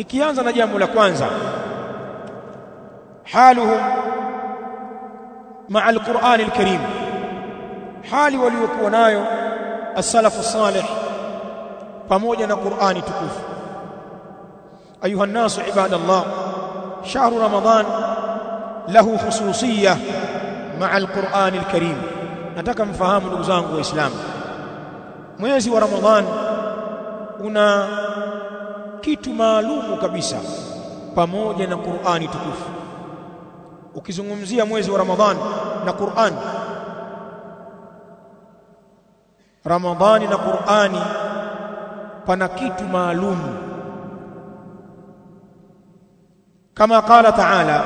nikianza na jambo la kwanza haluhum maa alqur'ani alkarim. Hali waliokuwa nayo as-salafu salih pamoja na Qur'ani tukufu. Ayuha nasu ibadallah shahru ramadan lahu khususiyya maa alqur'ani alkarim. Nataka mfahamu ndugu zangu waislamu mwezi wa ramadhan una kitu maalumu kabisa pamoja na Qur'ani tukufu. Ukizungumzia mwezi wa Ramadhani na Qur'ani, ramadhani na Qur'ani pana kitu maalumu. Kama qala ta'ala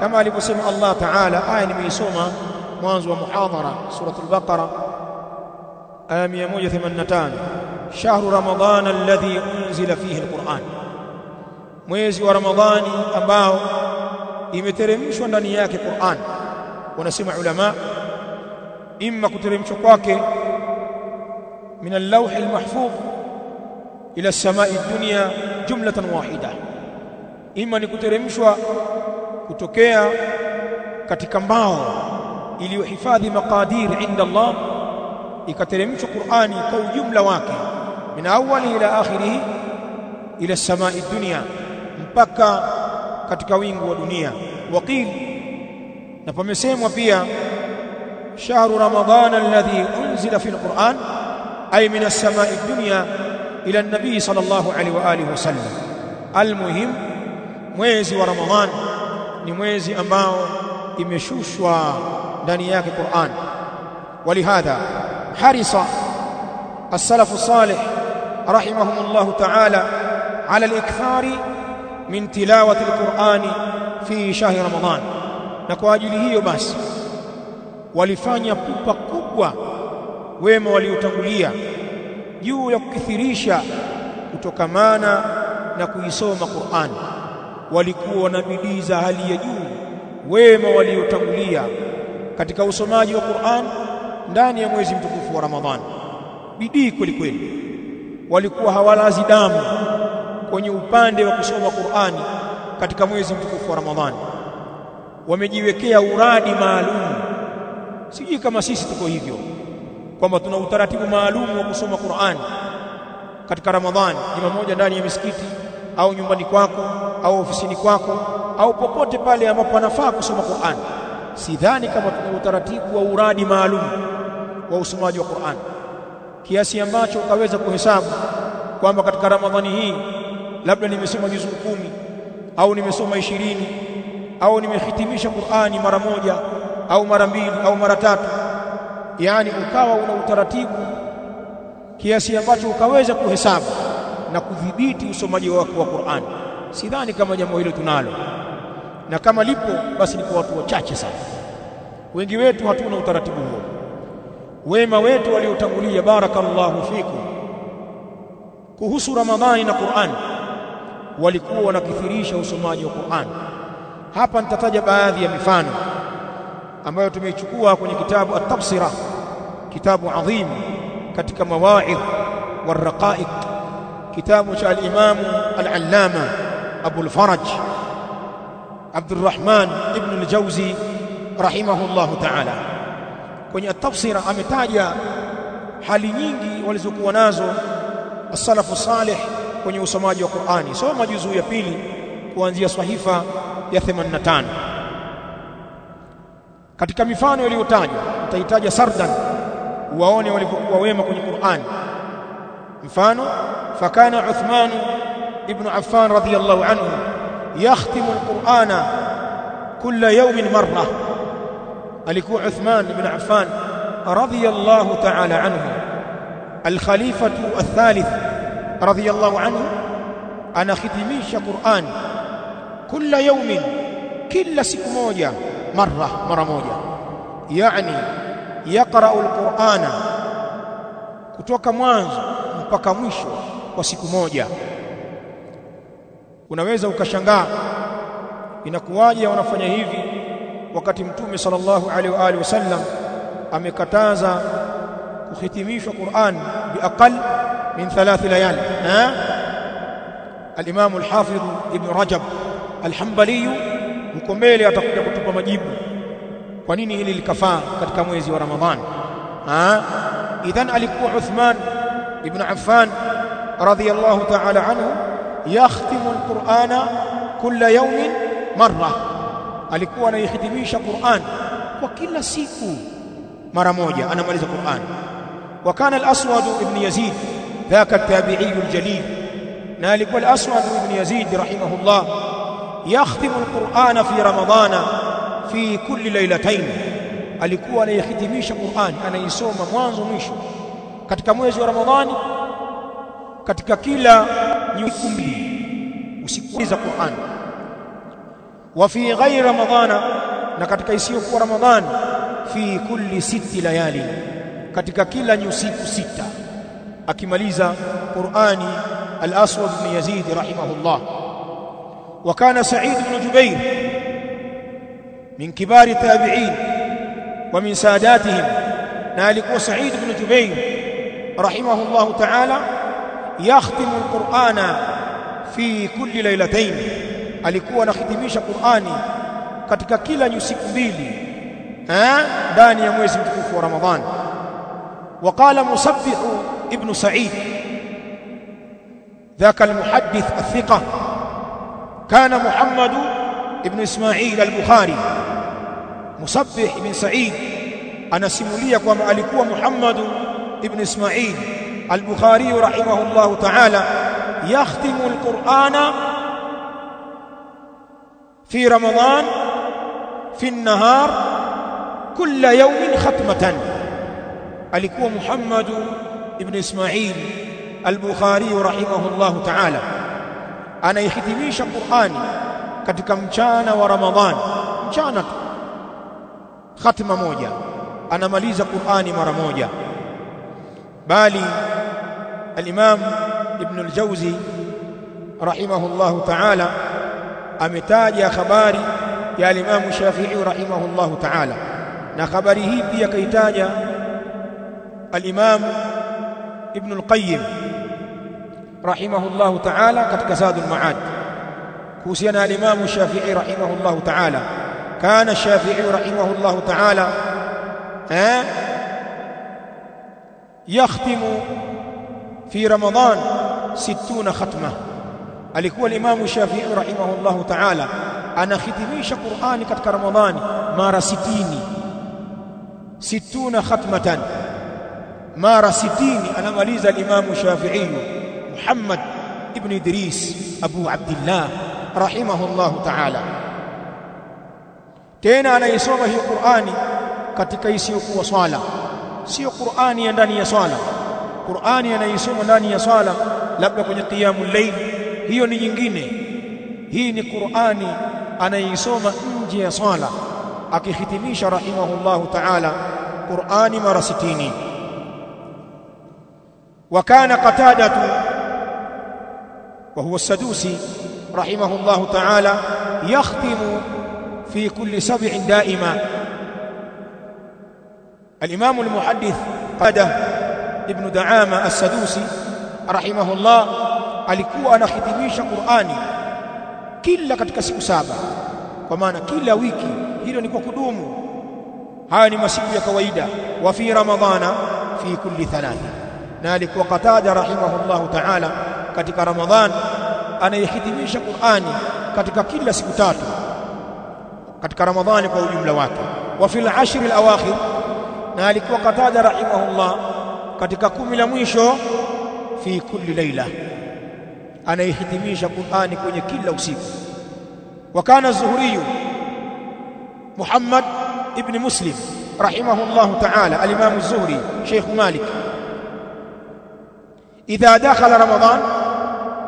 kama alivyosema Allah ta'ala aya nimeisoma mwanzo wa muhadhara suratul baqara aya 185 shahru ramadhan alladhi unzila fihi alquran. Mwezi wa ramadhani ambao imeteremshwa ndani yake Qur'an. Wanasema ulama imma kuteremshwa kwake min al-lawh ila as-sama'i ad-dunya jumlatan wahida. Imma ni kuteremshwa kutokea katika mbao iliyohifadhi maqadir inda Allah ikateremshwa Qur'ani kwa ujumla wake min awali ila akhirihi ila samai dunia mpaka katika wingu wa dunia. Waqil na pamesemwa pia shahru ramadhana alladhi unzila fi alquran ay min as-samai dunya ila an-nabi sallallahu alaihi wa alihi wasallam. Almuhim mwezi wa ramadhan ni mwezi ambao imeshushwa ndani yake Qur'an. Walihadha حرص السلف الصالح رحمهم الله تعالى على الإكثار من تلاوة القرآن في شهر رمضان na kwa ajili hiyo basi walifanya pupa kubwa wema waliotangulia juu ya kukithirisha kutokamana na kuisoma Qur'an walikuwa na bidii za hali ya juu wema waliotangulia katika usomaji wa Qur'an ndani ya mwezi mtukufu wa Ramadhani. Bidii kweli kweli. Walikuwa hawalazi damu kwenye upande wa kusoma Qur'ani katika mwezi mtukufu wa Ramadhani. Wamejiwekea uradi maalum. Sijui kama sisi tuko hivyo kwamba tuna utaratibu maalum wa kusoma Qur'ani katika Ramadhani. Juma moja ndani ya misikiti au nyumbani kwako au ofisini kwako au popote pale ambapo anafaa kusoma Qur'ani sidhani kama tuna utaratibu wa uradi maalum wa usomaji wa Qur'an. Kiasi ambacho ukaweza kuhesabu kwamba katika Ramadhani hii labda nimesoma juzuu kumi au nimesoma ishirini au nimehitimisha Qur'ani mara moja au mara mbili au mara tatu yani ukawa una utaratibu kiasi ambacho ukaweza kuhesabu na kudhibiti usomaji wako wa Qur'ani sidhani kama jambo hilo tunalo na kama lipo basi ni kwa watu wachache sana. Wengi wetu hatuna utaratibu huo. Wema wetu waliotangulia barakallahu fikum. Kuhusu Ramadhani na Qur'an walikuwa wanakithirisha usomaji wa Qur'an. Hapa nitataja baadhi ya mifano ambayo tumeichukua kwenye kitabu at-Tabsira kitabu adhim katika mawaidh waraqaiq kitabu cha al-Imam al-Allama Abu al-Faraj Abdurrahman ibn al-Jawzi rahimahullahu ta'ala. Kwenye at-Tabsira ametaja hali nyingi walizokuwa nazo as-salafu salih kwenye usomaji wa Qur'ani. Soma juzuu ya pili kuanzia sahifa ya 85 katika mifano iliyotajwa utahitaja sardan waone walivyokuwa wema kwenye Qur'ani. Mfano fakana Uthman ibn Affan radiyallahu anhu يختم القرآن كل يوم مرة. ألكو عثمان بن عفان رضي الله تعالى عنه. الخليفة الثالث رضي الله عنه. أنا ختميش قرآن كل يوم كل سكموجة مرة مرة مويا يعني يقرأ القرآن كتوك موانز mpaka mwisho unaweza ukashangaa inakuwaje wanafanya hivi wakati mtume sallallahu alaihi wa alihi wasallam amekataza kuhitimishwa Qur'an biaqal min thalath layal ha? al-Imam al-Hafiz Ibn Rajab al-Hanbali huko mbele atakuja kutupa majibu. Kwa nini hili likafaa katika mwezi wa Ramadhani ha? Idhan alikuwa Uthman ibn Affan radiyallahu ta'ala anhu yakhtimu al-Qur'ana kila yawmin marra alikuwa anaihitimisha Qur'an kwa kila siku mara moja anamaliza Qur'an وكان الأسود ابن يزيد ذاك التابعي الجليل نالك الأسود ابن يزيد رحمه الله يختم القرآن في رمضان في كل ليلتين alikuwa anayehitimisha Qur'an anaisoma mwanzo mwisho katika mwezi wa Ramadhani katika kila siku mbili usiku za Qur'an. Wa fi ghairi Ramadhana na katika isiyokuwa Ramadhani fi kulli sitti layali katika kila nyusiku sita. Akimaliza Qur'ani al-Aswad ibn Yazid rahimahullah. Wa kana Sa'id ibn Jubair min kibari tabi'in wa min sadatihim na alikuwa Sa'id ibn Jubair rahimahullah ta'ala yakhtimu al-Qur'ana fi kulli laylatayn alikuwa anahitimisha Qur'ani katika kila nyusiku mbili eh ndani ya mwezi mtukufu wa Ramadhani وقال مصبح ابن سعيد ذاك المحدث الثقة كان محمد ابن إسماعيل البخاري مصبح بن سعيد أنا سمولية ألكوا محمد ابن إسماعيل البخاري رحمه الله تعالى يختم القرآن في رمضان في النهار كل يوم ختمة. ألكو محمد ابن إسماعيل البخاري رحمه الله تعالى. أنا يختميش القرآن قد كان ورمضان. كانت ختمة موجة. أنا مليز القرآن مرة موجة بالي الإمام ابن الجوزي رحمه الله تعالى أمتاج يا خباري يا الإمام الشافعي رحمه الله تعالى. نخبره في كيتاج الإمام ابن القيم رحمه الله تعالى قد كساد المعاد. كوسينا الإمام الشافعي رحمه الله تعالى. كان الشافعي رحمه الله تعالى ها يختم في رمضان ستون ختمة alikuwa الشافعي رحمه الله تعالى anahitimisha Qur'ani katika Ramadhani mara 60 60 khatmatan mara 60 anamaliza al-Imam Shafi'i Muhammad ibn Idris Abu Abdullah rahimahullah ta'ala tena anaisoma hiyo Qur'ani katika isiyokuwa swala sio Qur'ani ya ndani ya swala Qur'ani anaisoma ndani ya swala labda kwenye qiyamul layl hiyo ni nyingine hii ni Qur'ani anaisoma nje ya swala akihitimisha rahimahullah ta'ala Qur'ani mara 60 وكان قتادة وهو السدوسي رحمه الله تعالى يختم في كل سبع دائما الإمام المحدث قتادة ibn Daama as-Sadusi rahimahullah alikuwa anahitimisha Qur'ani kila katika siku saba. Kwa maana kila wiki hilo ni kwa kudumu. Haya ni masiku ya kawaida. Wa fi ramadhana fi kulli thalatha na alikuwa Qatada rahimahullahu ta'ala katika Ramadhan anayehitimisha Qur'ani katika kila siku tatu. Katika Ramadhani kwa ujumla wake. Wa fil ashr al-awakhir na alikuwa Qatada rahimahullah katika kumi la mwisho fi kulli laila anayehitimisha Qur'ani kwenye kila usiku. Wa kana Zuhri Muhammad ibn Muslim rahimahullah ta'ala al-Imam az-Zuhri Sheikh Malik. Idha dakhala Ramadan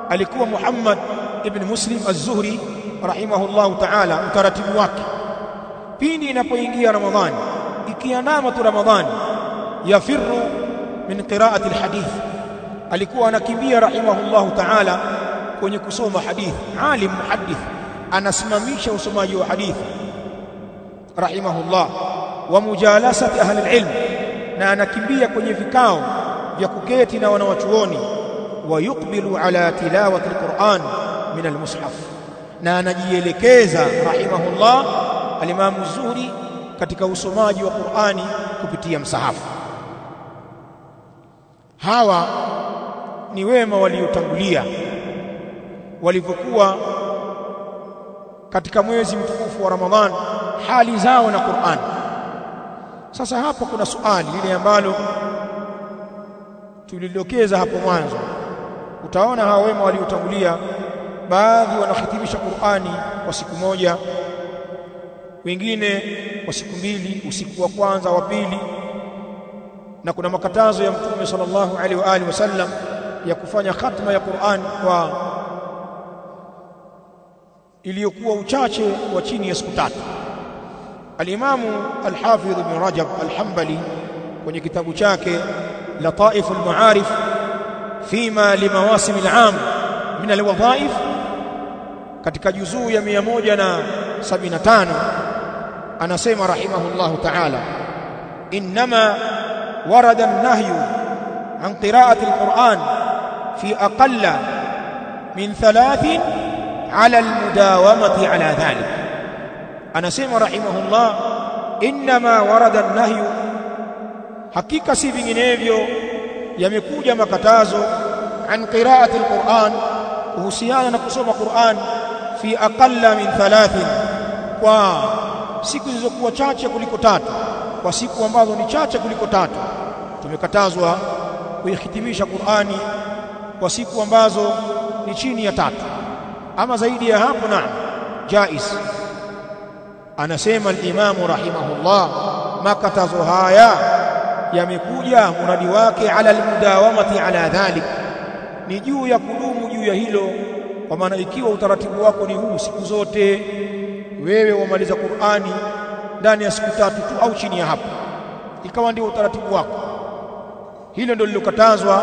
alikuwa Muhammad ibn Muslim az-Zuhri rahimahullah ta'ala utaratibu wake. Pindi inapoingia Ramadhani ikiandama tu Ramadhani yafirru min qira'ati al-hadith. Alikuwa anakimbia rahimahullahu ta'ala kwenye kusoma hadithi alim muhaddith anasimamisha usomaji wa hadithi rahimahullah. Wa mujalasati ahli al-ilm na anakimbia kwenye vikao vya kuketi na wanawachuoni. Wa yuqbilu ala tilawati al-Qur'an min almushaf. Na anajielekeza rahimahullah alimamu zuri katika usomaji wa Qur'ani kupitia msahafu hawa ni wema waliotangulia. Walivyokuwa katika mwezi mtukufu wa Ramadhan hali zao na Qur'an. Sasa hapo kuna swali lile ambalo tulidokeza hapo mwanzo. Utaona hawa wema waliotangulia baadhi wanahitimisha Qur'ani kwa siku moja wengine kwa siku mbili usiku wa kwanza wa pili na kuna makatazo ya mtume sallallahu alaihi wa alihi wasallam ya kufanya khatma ya Qur'an kwa iliyokuwa uchache wa chini ya siku tatu. Al-Imamu Al-Hafidh Ibn Rajab Al-Hanbali kwenye kitabu chake Lataif al-Ma'arif fima limawasim al-'am min al-wadha'if katika juzuu ya 175 anasema rahimahullahu ta'ala inma warada النهي عن an القرآن في أقل fi ثلاث على المداومة على ذلك. anasema rahimahullah inma warada an-nahyu hakika si vinginevyo yamekuja makatazo an qira'ati al-Qur'an kuhusiana na kusoma Qur'an fi aqalla min thalathin kwa siku zilizokuwa chache kuliko tatu kwa siku ambazo ni chache kuliko tatu. Tumekatazwa kuihitimisha Qur'ani kwa siku ambazo ni chini ya tatu. Ama zaidi ya hapo na jais. Anasema al-Imam rahimahullah makatazo haya yamekuja muradi wake ala almudawamati ala dhalik. Ni juu ya kudumu juu ya hilo kwa maana ikiwa utaratibu wako ni huu siku zote wewe wamaliza Qur'ani ndani ya siku tatu tu au chini ya hapo. Ikawa ndio utaratibu wako. Hilo ndio lilokatazwa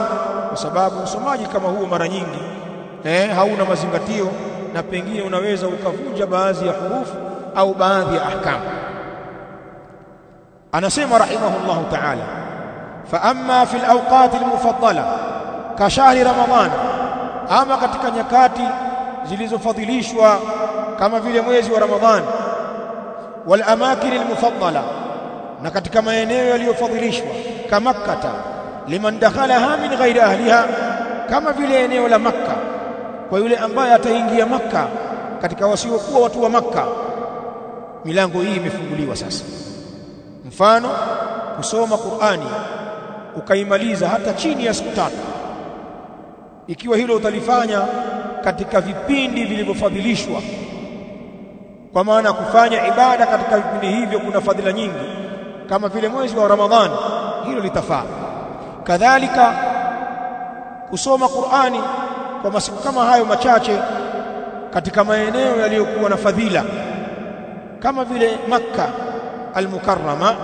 kwa sababu usomaji kama huo mara nyingi eh hauna mazingatio na pengine unaweza ukavunja baadhi ya hurufu au baadhi ya ahkamu anasema rahimahullahu ta'ala fa amma fi awqat almufaddala ka shahri ramadhan ama katika nyakati zilizofadhilishwa kama vile mwezi wa ramadhan amakin almufaddala na katika maeneo yaliyofadhilishwa kama makkah liman dakhalaha min ghairi ahliha kama vile eneo la makka. Kwa yule ambaye ataingia makka katika wasiokuwa watu wa makka milango hii imefunguliwa sasa. Mfano kusoma Qur'ani ukaimaliza hata chini ya siku tatu. Ikiwa hilo utalifanya katika vipindi vilivyofadhilishwa kwa maana kufanya ibada katika vipindi hivyo kuna fadhila nyingi. Kama vile mwezi wa Ramadhani hilo litafaa. Kadhalika kusoma Qur'ani kwa masiku kama hayo machache katika maeneo yaliyokuwa na fadhila. Kama vile Makka al-Mukarrama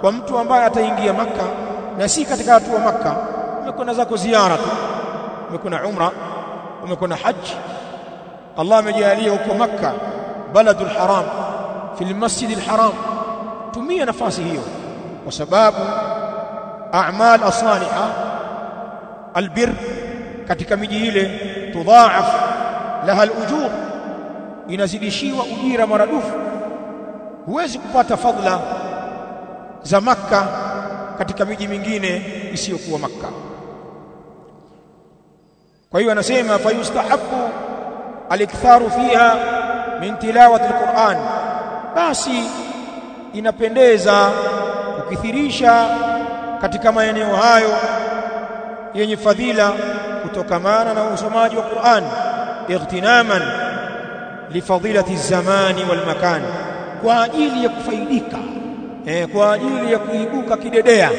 kwa mtu ambaye ataingia Makka na si katika watu wa Makka umekwenda zako ziara tu. Umekwenda umra umekwenda haji Allah amejalia huko Makka baladul haram fil masjidil haram. Tumia nafasi hiyo kwa sababu a'mal asaliha albir katika miji ile tudhaaf laha alujur inazidishiwa ujira maradufu. Huwezi kupata fadla za makka katika miji mingine isiyokuwa makka. Kwa hiyo anasema fayustahabu aliktharu fiha min tilawati alquran basi inapendeza kukithirisha katika maeneo hayo yenye fadhila kutokamana na usomaji wa Qur'an ightinaman lifadilati zamani wal makan kwa ajili ya kufaidika eh, kwa ajili ya kuibuka kidedea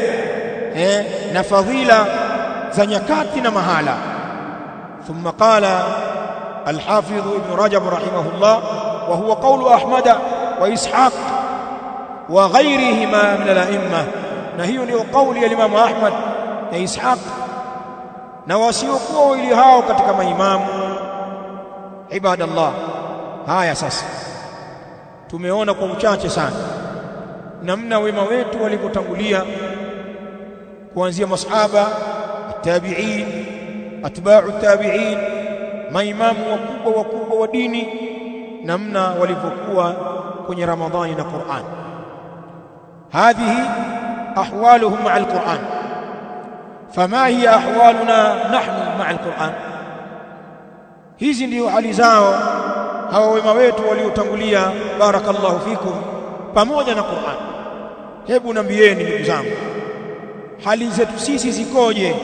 eh, na fadhila za nyakati na mahala. Thumma qala الحافظ ابن رجب رحمه الله وهو قول أحمد وإسحاق وغيرهما من الأئمة نهي ndio قول الإمام أحمد وإسحاق na wasiokuwa wawili hao katika maimamu ibadallah haya sasa tumeona kwa uchache sana namna wema wetu walivyotangulia kuanzia masahaba tabi'in atba'u tabi'in maimamu wakubwa wakubwa wa dini namna walivyokuwa kwenye Ramadhani na Qur'an. Hadhihi ahwaluhum ma'a al-Qur'an. Fama hiya ahwaluna nahnu ma'a al-Qur'an. Hizi ndio hali zao hawa wema wetu waliotangulia barakallahu fikum pamoja na Qur'an. Hebu nambieni ndugu zangu hali zetu sisi zikoje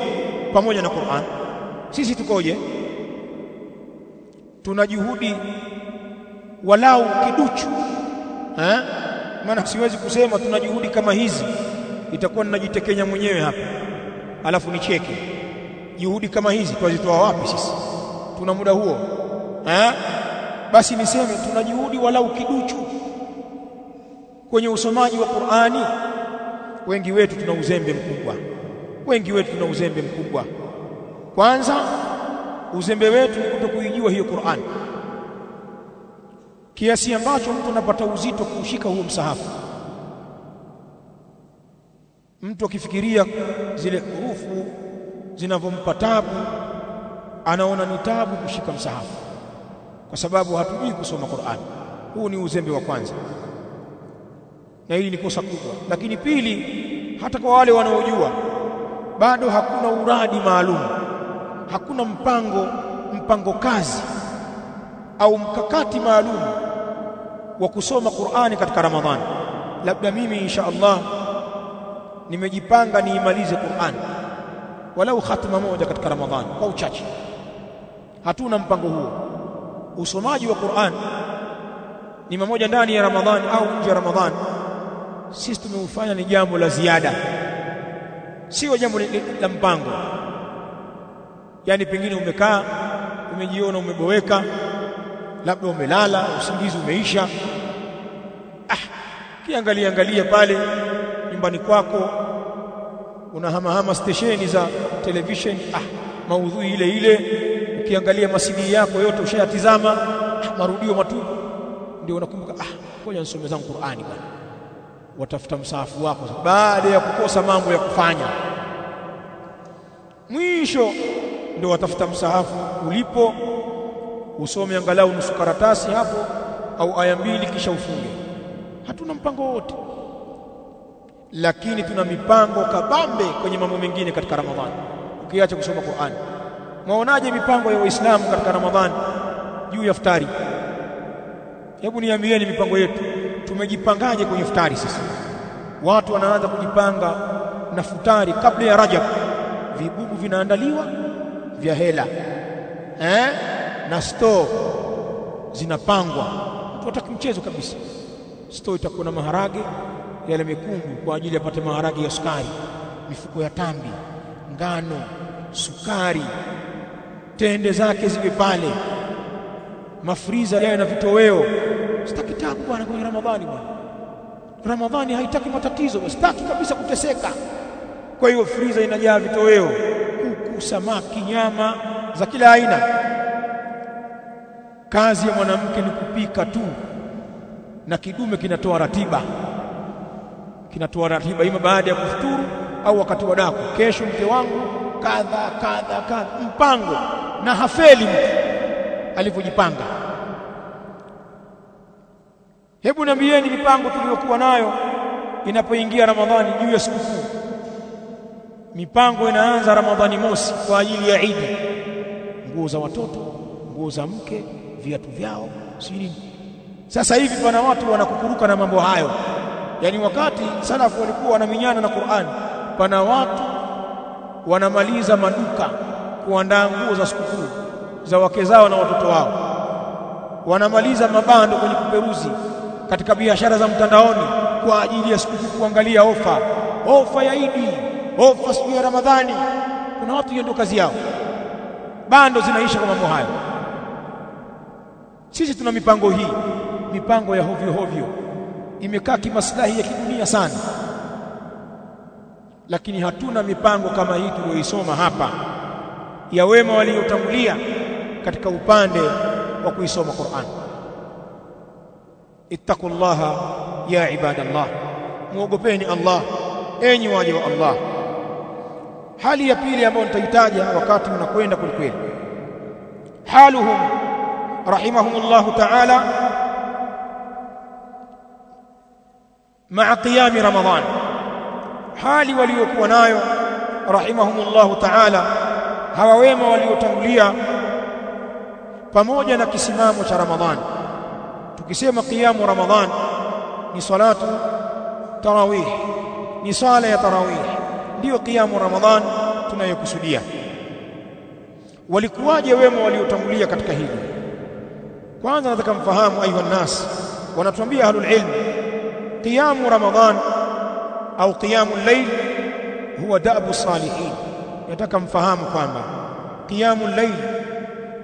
pamoja na Qur'an? Sisi tukoje tuna juhudi walau kiduchu eh maana siwezi kusema tuna juhudi kama hizi. Itakuwa ninajitekenya mwenyewe hapa. Alafu nicheke. Juhudi kama hizi twazitoa wapi sisi? Tuna muda huo eh basi niseme tuna juhudi walau kiduchu. Kwenye usomaji wa Qur'ani wengi wetu tuna uzembe mkubwa. Wengi wetu tuna uzembe mkubwa. Kwanza uzembe wetu ni kutokuijua hiyo Qur'an. Kiasi ambacho mtu anapata uzito kushika huo msahafu. Mtu akifikiria zile hurufu zinavyompa tabu anaona ni tabu kushika msahafu. Kwa sababu hatujui kusoma Qur'an. Huu ni uzembe wa kwanza. Na hili ni kosa kubwa. Lakini pili hata kwa wale wanaojua bado hakuna uradi maalum hakuna mpango mpango kazi au mkakati maalum wa kusoma Qur'ani katika Ramadhani labda mimi insha Allah nimejipanga niimalize Qur'ani walau khatma moja katika Ramadhani kwa uchache. Hatuna mpango huo. Usomaji wa Qur'an ni mmoja ndani ya Ramadhani au nje ya Ramadhani sisi tumeufanya ni jambo la ziada. Sio jambo la mpango yani pengine umekaa umejiona umeboweka labda umelala usingizi umeisha. Ah kiangalia angalia pale nyumbani kwako unahamahama stesheni za television. Ah maudhui ile ile. Ukiangalia masidi yako yote ushayatizama. Ah, marudio matupu. Ndio unakumbuka ah ngoja nisome zangu Qur'ani bwana. Watafuta msahafu wako. Baada ya kukosa mambo ya kufanya. Mwisho ndio watafuta msahafu ulipo usome angalau nusu karatasi hapo au aya mbili kisha ufunge. Hatuna mpango wote lakini tuna mipango kabambe kwenye mambo mengine katika Ramadhani. Ukiacha kusoma Qur'ani mwaonaje mipango ya Waislamu katika Ramadhani juu ya futari hebu niambieni mipango yetu tumejipangaje kwenye futari sasa watu wanaanza kujipanga na futari kabla ya Rajab. Vibubu vinaandaliwa vya hela eh? Na store zinapangwa. Mtu hataki mchezo kabisa. Store itakuwa na maharage yale mekundu kwa ajili apate maharage ya sukari mifuko ya tambi ngano sukari tende zake ziwe pale mafriza yawe na vitoweo. Sitaki tabu bwana kwenye Ramadhani bwana. Ramadhani haitaki matatizo sitaki kabisa kuteseka. Kwa hiyo friza inajaa vitoweo samaki nyama za kila aina. Kazi ya mwanamke ni kupika tu na kidume kinatoa ratiba. Kinatoa ratiba ima baada ya kufuturu au wakati wa daku. Kesho mke wangu kadha kadha kadha mpango na hafeli mtu alivyojipanga. Hebu niambieni mipango tuliyokuwa nayo inapoingia Ramadhani juu ya sikukuu mipango inaanza Ramadhani mosi kwa ajili ya Idi nguo za watoto nguo za mke viatu vyao siri sasa hivi pana watu wanakukuruka na mambo hayo. Yaani wakati salafu walikuwa wanaminyana na Qur'an pana watu wanamaliza maduka kuandaa nguo za sikukuu za wake zao na watoto wao. Wanamaliza mabando kwenye kuperuzi katika biashara za mtandaoni kwa ajili ya sikukuu kuangalia ofa. Ofa ya Idi ofa siku ya Ramadhani kuna watu ndio kazi yao. Bando zinaisha kwa mambo hayo. Sisi tuna mipango hii. Mipango ya hovyo hovyo. Imekaa kimaslahi ya kidunia sana. Lakini hatuna mipango kama hii tuliyoisoma hapa ya wema waliotangulia katika upande wa kuisoma Qur'an. Ittaqullaha ya ibadallah. Muogopeni Allah enyi waja wa Allah hali ya pili ambayo nitahitaja wakati unakwenda kwelikweli haluhum rahimahumullahu ta'ala ma'a qiyami ramadan. Hali waliokuwa nayo rahimahumullahu ta'ala hawa wema waliotangulia pamoja na kisimamo cha ramadhan tukisema qiyamu ramadhan ni salatu tarawih ni sala ya tarawih ndiyo kiamu ramadhan tunayokusudia. Walikuwaje wema waliotangulia katika hili? Kwanza nataka mfahamu ayuha nas wanatuambia ahlul ilm qiyamu ramadhan au qiyamu layl huwa da'bu salihin. Nataka mfahamu kwamba qiyamu layl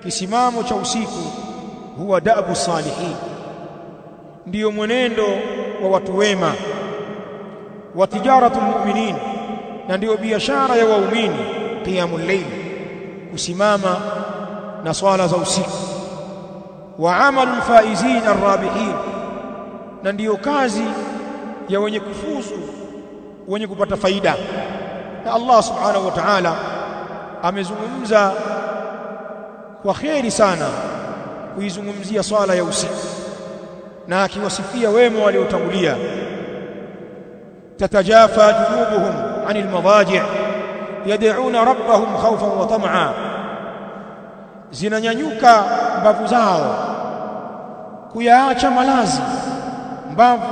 kisimamo cha usiku huwa da'bu salihin. Ndiyo mwenendo wa watu wema. Wa tijaratul mu'minin na ndiyo biashara ya waumini qiyamul layl kusimama na swala za usiku. Wa amalul faizin arrabihin na ndiyo kazi ya wenye kufuzu wenye kupata faida. Na Allah subhanahu wa ta'ala amezungumza kwa kheri sana kuizungumzia swala ya usiku. Na akiwasifia wema waliotangulia tatajafa junubuhum anil المضاجع يدعون ربهم خوفا وطمعا. zinanyanyuka mbavu zao. kuyaacha malazi mbavu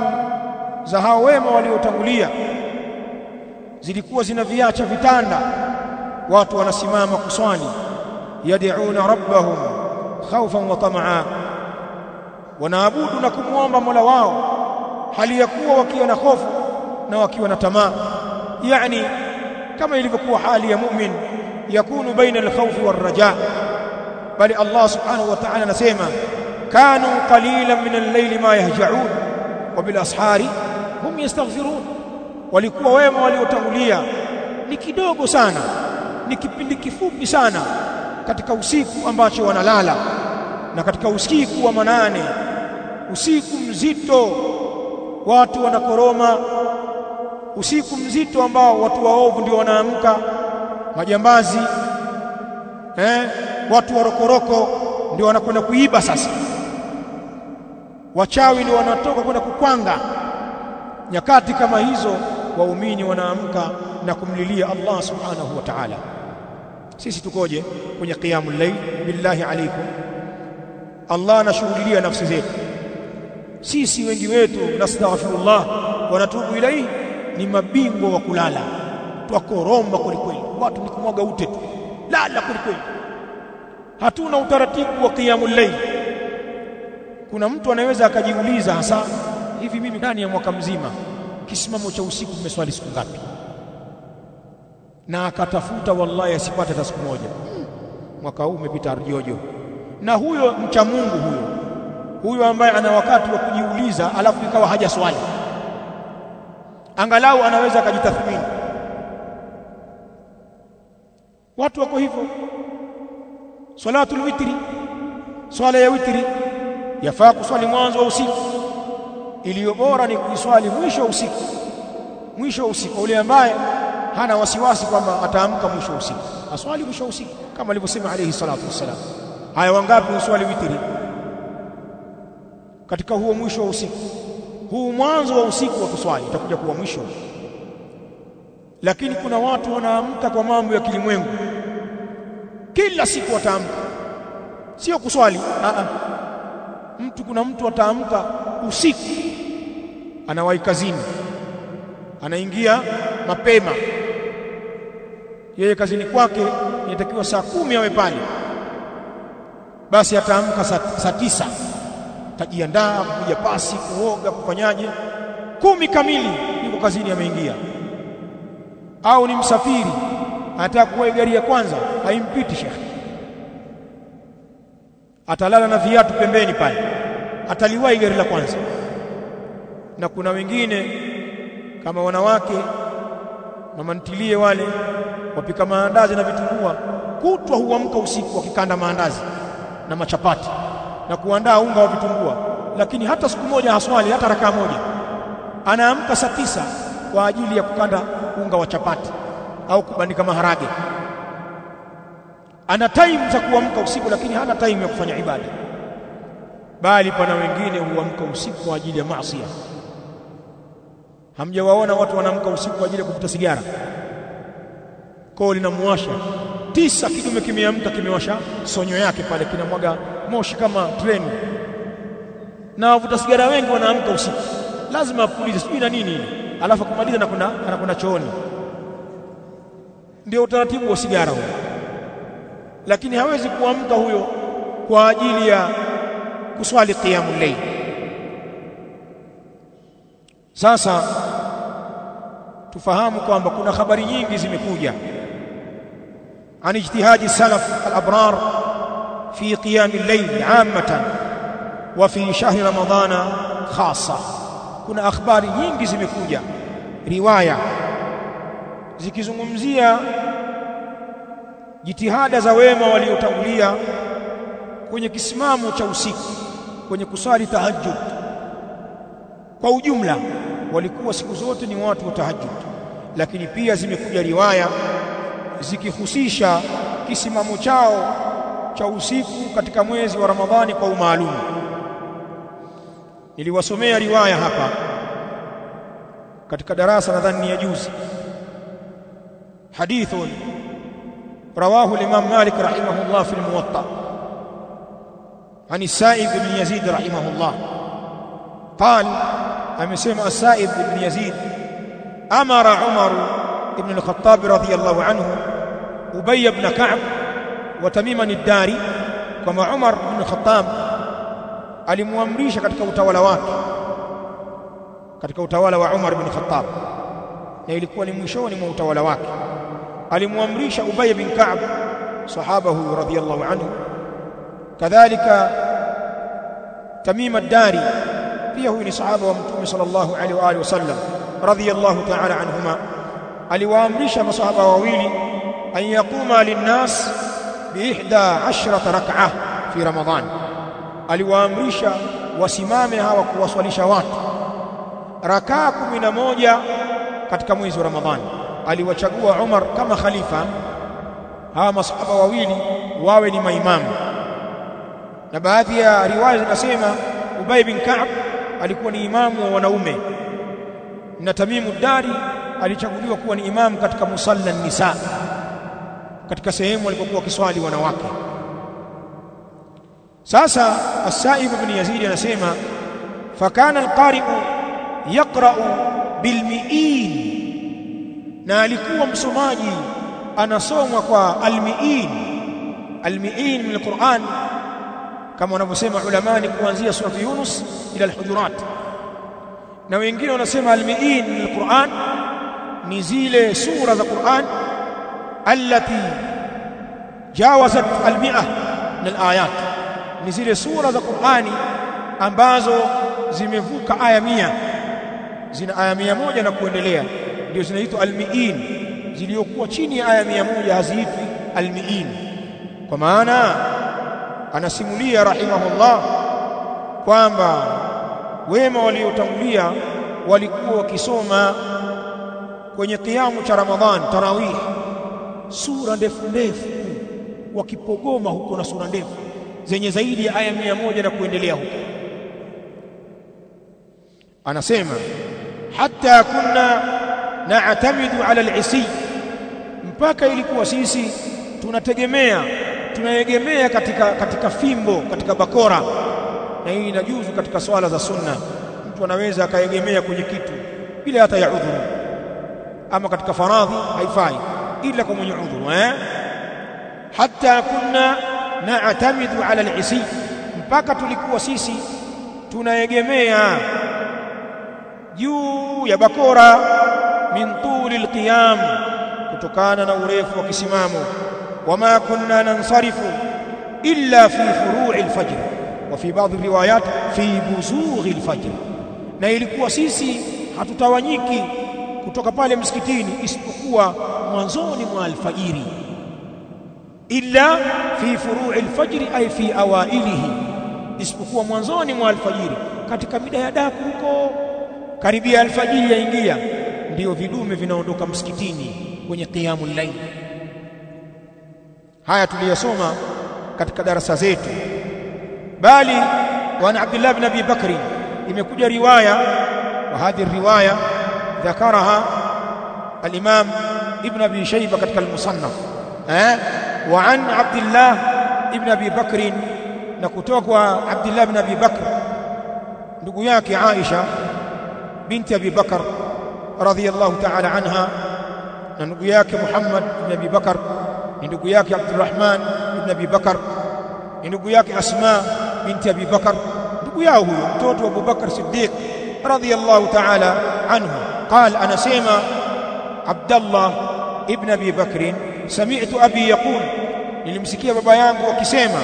za hao wema waliotangulia. zilikuwa zinaviacha vitanda watu wanasimama kuswali. yad'una rabbahum khawfan wa tam'a. wanaabudu na kumwomba Mola wao hali ya kuwa wakiwa na hofu na wakiwa na tamaa yani kama ilivyokuwa hali ya mu'min yakunu baina al-khawf war-raja. Bali Allah subhanahu wa ta'ala anasema kanu qalilan min al-layli ma yahja'un wa bil ashari hum yastaghfirun. Walikuwa wema waliotangulia. Ni kidogo sana ni kipindi kifupi sana katika usiku ambacho wanalala. Na katika usiku wa manane usiku mzito watu wanakoroma usiku mzito ambao watu waovu ndio wanaamka. Majambazi eh watu warokoroko ndio wanakwenda kuiba sasa. Wachawi ndio wanatoka kwenda kukwanga. Nyakati kama hizo waumini wanaamka na kumlilia Allah subhanahu wa ta'ala. Sisi tukoje kwenye qiyamul layl? Billahi alaikum Allah anashuhudia nafsi zetu. Sisi wengi wetu nastaghfirullah wanatubu ilaihi ni mabingwa wa kulala. Twakoromba kwelikweli watu ni kumwaga ute tu. Lala kwelikweli hatuna utaratibu wa qiyamul layl. Kuna mtu anaweza akajiuliza hasa hivi mimi ndani ya mwaka mzima kisimamo cha usiku nimeswali siku ngapi? Na akatafuta wallahi asipate hata siku moja. Mwaka huu umepita arjojo. Na huyo mcha Mungu huyo huyo ambaye ana wakati wa kujiuliza alafu ikawa haja swali angalau anaweza akajitathmini. Watu wako hivyo. Salatul witri. Swala ya witri. Yafaa kuswali mwanzo wa usiku. Iliyo bora ni kuiswali mwisho wa usiku. Mwisho wa usiku. Ule ambaye hana wasiwasi kwamba ataamka mwisho wa usiku. Aswali mwisho wa usiku. Kama alivyosema alayhi salatu wassalam. Haya wangapi uswali witri? Katika huo mwisho wa usiku huu mwanzo wa usiku wa kuswali utakuja kuwa mwisho. Lakini kuna watu wanaamka kwa mambo ya kilimwengu. Kila siku wataamka. Sio kuswali. A a mtu kuna mtu ataamka usiku anawahi kazini. Anaingia mapema. Yeye kazini kwake inatakiwa saa kumi awe pale. Basi ataamka saa, saa tisa tajiandaa kupiga pasi kuoga kufanyaje? Kumi kamili yuko kazini ameingia au ni msafiri anataka kuwahi gari ya kwanza haimpiti shekhi atalala na viatu pembeni pale. Ataliwahi gari la kwanza. Na kuna wengine kama wanawake mama ntilie wale wapika maandazi na vitumbua kutwa huamka usiku wakikanda maandazi na machapati na kuandaa unga wa vitumbua. Lakini hata siku moja haswali hata rakaa moja. Anaamka saa tisa kwa ajili ya kukanda unga wa chapati au kubandika maharage. Ana time za kuamka usiku lakini hana time ya kufanya ibada. Bali pana wengine huamka usiku kwa ajili ya maasi hamjawaona watu wanaamka usiku kwa ajili ya kuvuta sigara? Koo linamwasha tisa kidume kimeamka kimewasha sonyo yake pale kinamwaga moshi kama treni na wavuta sigara wengi wanaamka usiku. Lazima apulize sijui na nini alafu kumaliza anakwenda chooni. Ndio utaratibu wa sigara huyo, lakini hawezi kuamka huyo kwa ajili ya kuswali qiyamul layl. Sasa tufahamu kwamba kuna habari nyingi zimekuja عن اجتهاد السلف الأبرار في قيام الليل عامة وفي شهر رمضان خاصة كنا أخبار nyingi zimekuja riwaya zikizungumzia jitihada za wema waliotangulia kwenye kisimamo cha usiku kwenye kusali tahajjud kwa ujumla walikuwa siku zote ni watu wa tahajjud lakini pia zimekuja riwaya zikihusisha kisimamo chao cha usiku katika mwezi wa Ramadhani kwa umaalum niliwasomea riwaya hapa katika darasa nadhani ya juzi hadithun رواه الإمام مالك رحمه الله في الموطأ عن السائب بن يزيد رحمه الله قال أمسيم السائب بن يزيد أمر عمر ابن الخطاب رضي الله عنه أبي بن كعب وتميما الداري كما عمر بن الخطاب ألي موامريشة كتك أتوالوات كتك أتوالى وعمر بن الخطاب. يعني يلي كوالي موشوني مو أتوالوات ألي موامريشة أبي بن كعب صحابه رضي الله عنه. كذلك تميم الداري فيه إن صحابه صلى الله عليه وآله وسلم رضي الله تعالى عنهما. Aliwaamrisha masahaba wawili an yaquma linnas biihda ashrata rak'a fi Ramadhan. Aliwaamrisha wasimame hawa kuwaswalisha watu. Rakaa 11 katika mwezi wa Ramadhani aliwachagua Umar kama khalifa. Hawa masahaba wawili wawe ni maimamu. Na baadhi ya riwaya zinasema Ubay bin Ka'b alikuwa ni imamu wa wanaume. Na Tamimu Dari alichaguliwa kuwa ni imamu katika musalla nisa katika sehemu walipokuwa kiswali wanawake. Sasa As-Sa'ib ibn Yazid anasema fakana al-qari'u yaqra'u bilmi'in. Na alikuwa msomaji anasomwa kwa almiin. Almiin min alquran kama wanavyosema ulamani kuanzia sura Yunus ila alhujurat. Na wengine wanasema almiin min alquran ni zile sura za Qur'an allati jawazat almi'a min alayat. Ni zile sura za Qur'ani ambazo zimevuka aya mia. Zina aya mia moja na kuendelea. Ndio zinaitwa almiin. Ziliokuwa chini ya aya mia moja haziitwi almiin. Kwa maana anasimulia rahimahullah kwamba wema waliotangulia walikuwa wakisoma kwenye kiamu cha Ramadhan tarawih. Sura ndefu ndefu wakipogoma huko na sura ndefu zenye zaidi ya aya mia moja na kuendelea huko. Anasema hatta kunna na'tamidu ala al-isi mpaka ilikuwa sisi tunategemea tunaegemea katika katika fimbo katika bakora. Na hii inajuzu katika swala za sunna. Mtu anaweza akaegemea kwenye kitu bila hata ya udhuru ama katika faradhi haifai ila kwa mwenye udhuru eh hatta kunna na'tamidu ala al-isi mpaka tulikuwa sisi tunaegemea juu ya bakora min tuli alqiyam kutokana na urefu wa kisimamo wama kunna nansarifu illa fi furu'i alfajr wa fi baadhi riwayat fi buzughi alfajr na ilikuwa sisi hatutawanyiki kutoka pale msikitini isipokuwa mwanzoni mwa alfajiri. Illa fi furu'i alfajri ay fi awailihi isipokuwa mwanzoni mwa alfajiri. Katika mida ya daku huko karibia alfajiri yaingia ndiyo vidume vinaondoka msikitini kwenye qiyamul layl. Haya tuliyosoma katika darasa zetu. Bali wana Abdullah ibn Abi Bakri imekuja riwaya wa hadhi riwaya ذكرها الإمام ابن أبي شيبة كتك المصنف أه؟ وعن عبد الله ابن أبي بكر نكتوك عبد الله بن أبي بكر. نقياك عائشة بنت أبي بكر رضي الله تعالى عنها. نقياك محمد بن أبي بكر. نقياك عبد الرحمن بن أبي بكر. نقياك أسماء بنت أبي بكر. نقياه توت أبو بكر صديق رضي الله تعالى عنه. wa Abu Bakar Siddiq radhiyallahu ta'ala anhu قال أنا سيما عبد الله ابن أبي بكر سمعت أبي يقول nilimsikia baba yangu akisema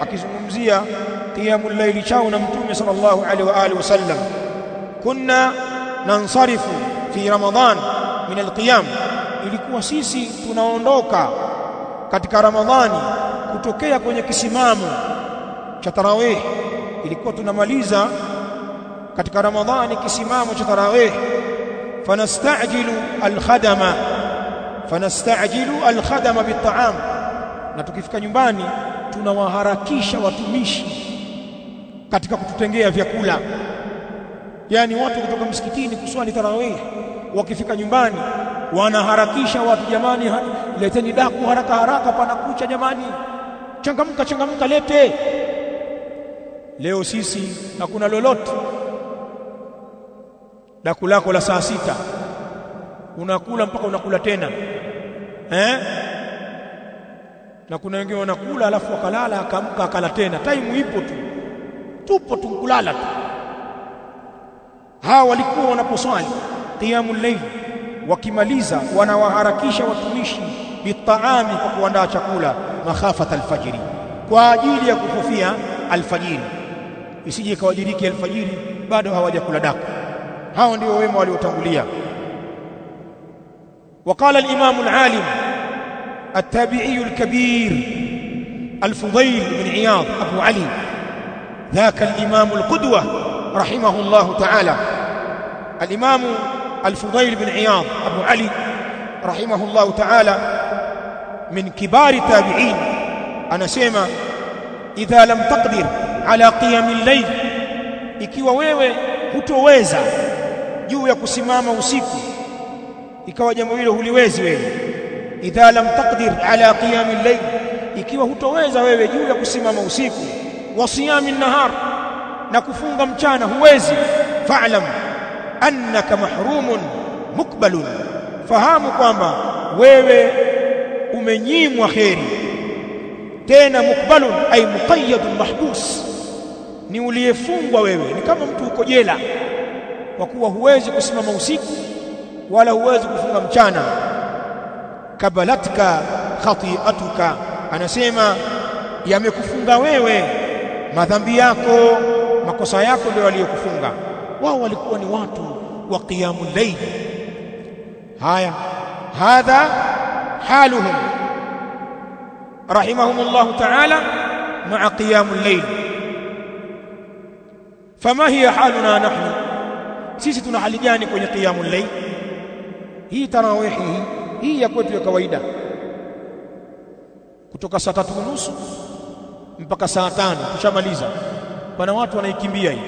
akizungumzia qiyamul layli chao na mtume sallallahu alaihi wa alihi wasallam kunna nansarifu fi ramadan min alqiyam ilikuwa sisi tunaondoka katika ramadhani kutokea kwenye kisimamo cha tarawih ilikuwa tunamaliza katika ramadhani kisimamo cha tarawih fanastajilu alkhadama fanastajilu alkhadama بالطعام. Na tukifika nyumbani tunawaharakisha watumishi katika kututengea vyakula. Yani watu kutoka msikitini kuswali tarawih wakifika nyumbani wanaharakisha watu jamani leteni daku haraka haraka pana kucha jamani. Changamka changamka lete. Leo sisi hakuna lolote daku lako la saa sita. Unakula mpaka unakula tena. Eh? Na kuna wengine wanakula alafu wakalala akamka akala tena. Time ipo tu. Tupo tu kulala tu. Hawa walikuwa wanaposwali qiyamul layl wakimaliza wanawaharakisha watumishi bitaami kwa kuandaa chakula makhafat alfajiri kwa ajili ya kuhofia alfajiri. Isije kawajiriki alfajiri bado hawajakula daku hao ndio wema waliotangulia. وقال الإمام العالم التابعي الكبير الفضيل بن عياض أبو علي ذاك الإمام القدوة رحمه الله تعالى الإمام الفضيل بن عياض أبو علي رحمه الله تعالى من كبار التابعين أنا سيما إذا لم تقدر على قيام الليل ikiwa wewe hutoweza juu ya kusimama usiku. Ikawa jambo hilo huliwezi wewe. Idha lam taqdir ala qiyam al-layl ikiwa hutoweza wewe juu ya kusimama usiku wa siyam an-nahar na kufunga mchana huwezi fa'lam annaka mahrumun mukbalun. Fahamu kwamba wewe umenyimwa kheri. Tena mukbalun ay muqayyadun mahbus. Ni uliyefungwa wewe ni kama mtu uko jela kwa kuwa huwezi kusimama usiku wala huwezi kufunga mchana. Kabalatka khati'atuka anasema yamekufunga wewe. Madhambi yako makosa yako ndio yaliyokufunga wao walikuwa ni watu wa qiyamul layl. Haya hadha haluhum. Rahimahumullah ta'ala ma'a qiyamul layl. Fama hiya haluna nahnu sisi tuna hali gani kwenye qiyamul layl? Hii tarawihi hii ya kwetu ya kawaida. Kutoka saa tatu nusu mpaka saa tano tushamaliza. Pana watu wanaikimbia hii.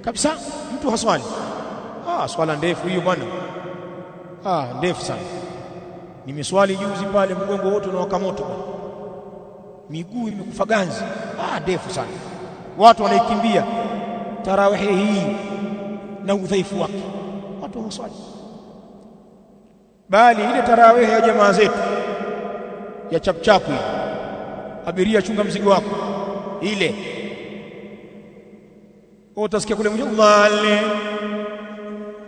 Kabisa mtu haswali. Ah swala ndefu hiyo bwana. Ah ndefu sana. Nimeswali juzi pale mgongo wote unawaka moto miguu imekufa ganzi. Ah ndefu sana. Watu wanaikimbia. Tarawihi hii na udhaifu wake. Watu hawaswali. Bali ile tarawih ya jamaa zetu ya chapchapu abiria chunga mzigo wako ile. Utasikia kule mmoja wale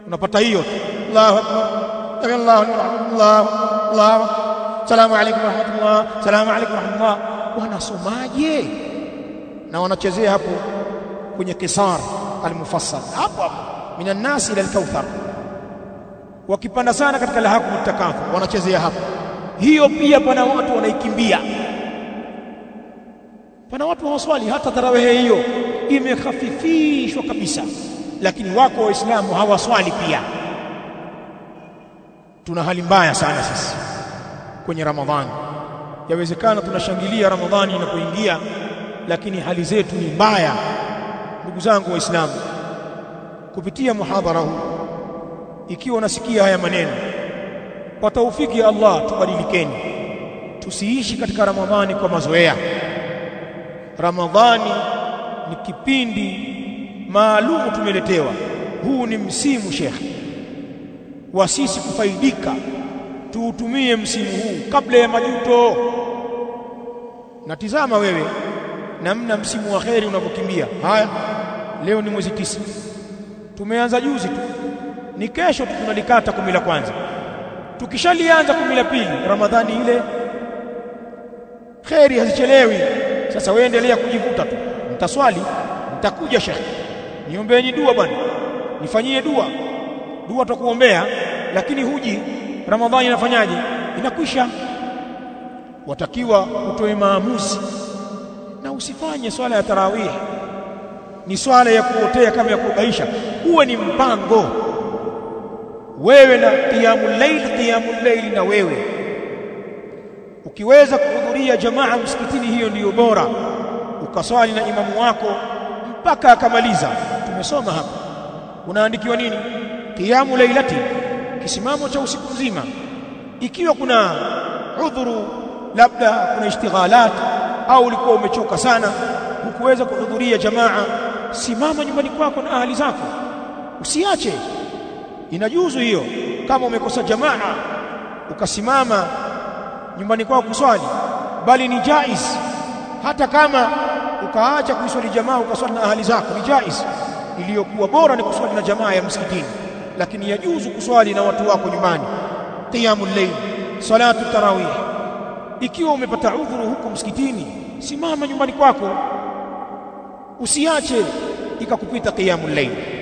unapata hiyo Allahu akbar. Allahu Allahu Allahu salamu alaykum rahmatullah. Salamu alaykum rahmatullah. Wanasomaje? Na wanachezea hapo kwenye kisar al-mufassal. Hapo hapo minan nas ila al-kauthar wakipanda sana katika lahaku mutakafu. Wanachezea hapo hiyo pia pana watu wanaikimbia. Pana watu hawaswali hata tarawehe hiyo. Imekhafifishwa kabisa. Lakini wako waislamu hawaswali pia. Tuna hali mbaya sana sisi kwenye ramadhani. Yawezekana tunashangilia Ramadhani inapoingia lakini hali zetu ni mbaya. Ndugu zangu waislamu kupitia muhadhara huu ikiwa unasikia haya maneno kwa taufiki ya Allah tubadilikeni. Tusiishi katika Ramadhani kwa mazoea. Ramadhani ni kipindi maalum tumeletewa. Huu ni msimu shekhe wa sisi kufaidika tuutumie msimu huu kabla ya majuto. Na tizama wewe namna msimu wa kheri unavyokimbia. Haya leo ni mwezi tisa tumeanza juzi tu. Ni kesho tunalikata kumi la kwanza. Tukishalianza kumi la pili ramadhani ile kheri hazichelewi. Sasa wewe endelea kujivuta tu. Mtaswali mtakuja shekhi niombeeni dua bwana. Nifanyie dua. Dua tutakuombea lakini huji. Ramadhani inafanyaje? Inakwisha. Watakiwa utoe maamuzi. Na usifanye swala ya tarawih ni swala ya kuotea kama ya kubaisha. Uwe ni mpango. Wewe na qiyamul layl qiyamul layl na wewe. Ukiweza kuhudhuria jamaa msikitini hiyo ndiyo bora. Ukaswali na imamu wako mpaka akamaliza. Tumesoma hapa. Unaandikiwa nini? Qiyamu lailati kisimamo cha usiku mzima. Ikiwa kuna udhuru labda kuna ishtighalat au ulikuwa umechoka sana hukuweza kuhudhuria jamaa simama nyumbani kwako na ahali zako. Usiache. Inajuzu hiyo. Kama umekosa jamaa ukasimama nyumbani kwako kuswali. Bali ni jais. Hata kama ukaacha kuiswali jamaa ukaswali na ahali zako ni jais. Iliyokuwa bora ni kuswali na jamaa ya msikitini. Lakini yajuzu kuswali na watu wako nyumbani. Qiyamul layl salatu tarawih. Ikiwa umepata udhuru huko msikitini simama nyumbani kwako usiache ikakupita qiyamul layl